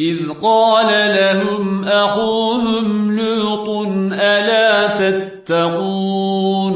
إذ قال لهم أخوهم لوط ألا تتقون